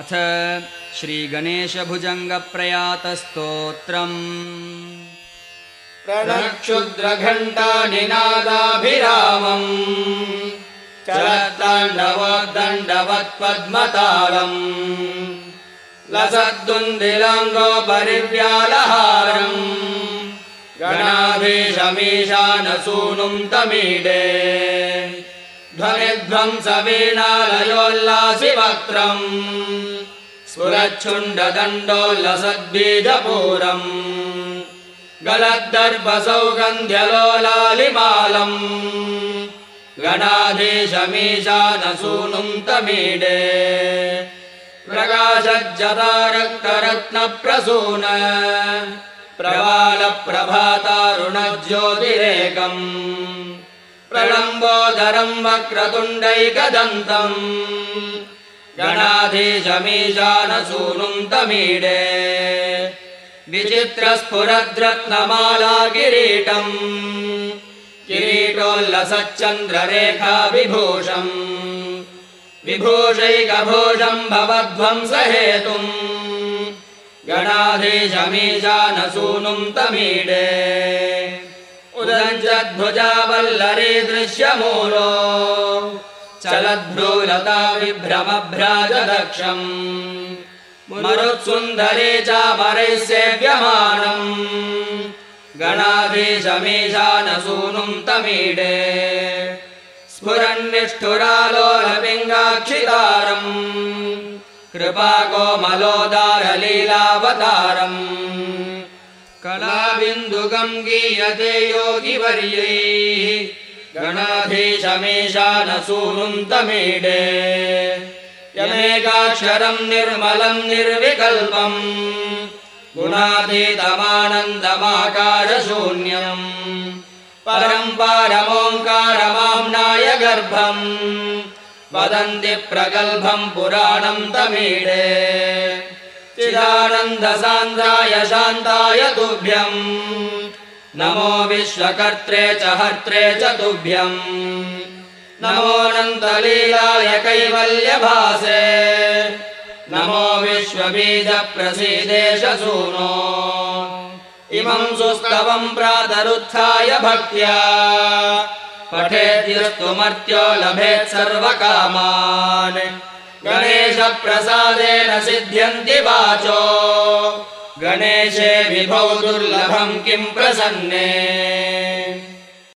अथ श्रीगणेशभुजङ्गप्रयातस्तोत्रम् प्रणक्षुद्रघण्टानिनादाभिरामम् चलत्ताण्डवद्दण्डवत्पद्मतालम् लसद्दुन्दिलाङ्गोपरिव्यालहारम् गणाधीशमीशानसूनुम् तमीडे ध्वनिध्वंसवीणालयोल्लासिवक्त्रम्। स्फुरच्छुण्डदण्डोल्लसद्बीजपूरम् गलद्दर्भसौगन्ध्यलोलालिमालम् गणाधीशमीशानसूनुम् तमीडे प्रकाशज्जतारक्तरत्नप्रसून। प्रवालप्रभातारुणज्योतिरेकम् प्रलम्बोदरम् वक्रतुण्डैकदन्तम्। गणाधीशमीशानसूनुम् तमीडे। विचित्रस्फुरद्रत्नमाला किरीटम् किरीटोल्लसच्चन्द्ररेखा विभूषम् विभूषैकभूषम् भवध्वंसहेतुम् तमीडे उदञ्चद्भुजावल्लरी दृश्यमूलो। चलद्भ्रूलता विभ्रमभ्राजदक्षम्। मरुत्सुन्दरे चामरैः सेव्यमानम्। गणाधीशमीशानसूनुम् तमीडे। स्फुरन्निष्ठुरालोलपिङ्गाक्षितारम्। कृपाकोमलोदारलीलावतारम् कलाबिन्दुकम् गीयते योगिवर्यैः। गणाधीशमीशानसूनुम् तमीडे। यमेकाक्षरम् निर्मलम् निर्विकल्पम्। गुणातीतमानन्दमाकारशून्यम्। परम् पारमोङ्कारमाम्नाय गर्भम् वदन्ति प्रगल्भम् पुराणम् तमीडे चिदानन्दसान्द्राय शान्ताय तुभ्यम्। नमो विश्वकर्त्रे च हर्त्रे च तुभ्यम्। नमोऽनन्तलीलाय कैवल्यभासे। नमो विश्वबीजप्रसीदेशसूनो इमम् सुस्तवम् प्रातरुत्थाय भक्त्या। पठेद्यस्तुमर्त्यो लभेत् सर्वकामान् गणेशप्रसादेन सिद्ध्यन्ति वाचो। गणेशे विभौ दुर्लभम् किम् प्रसन्ने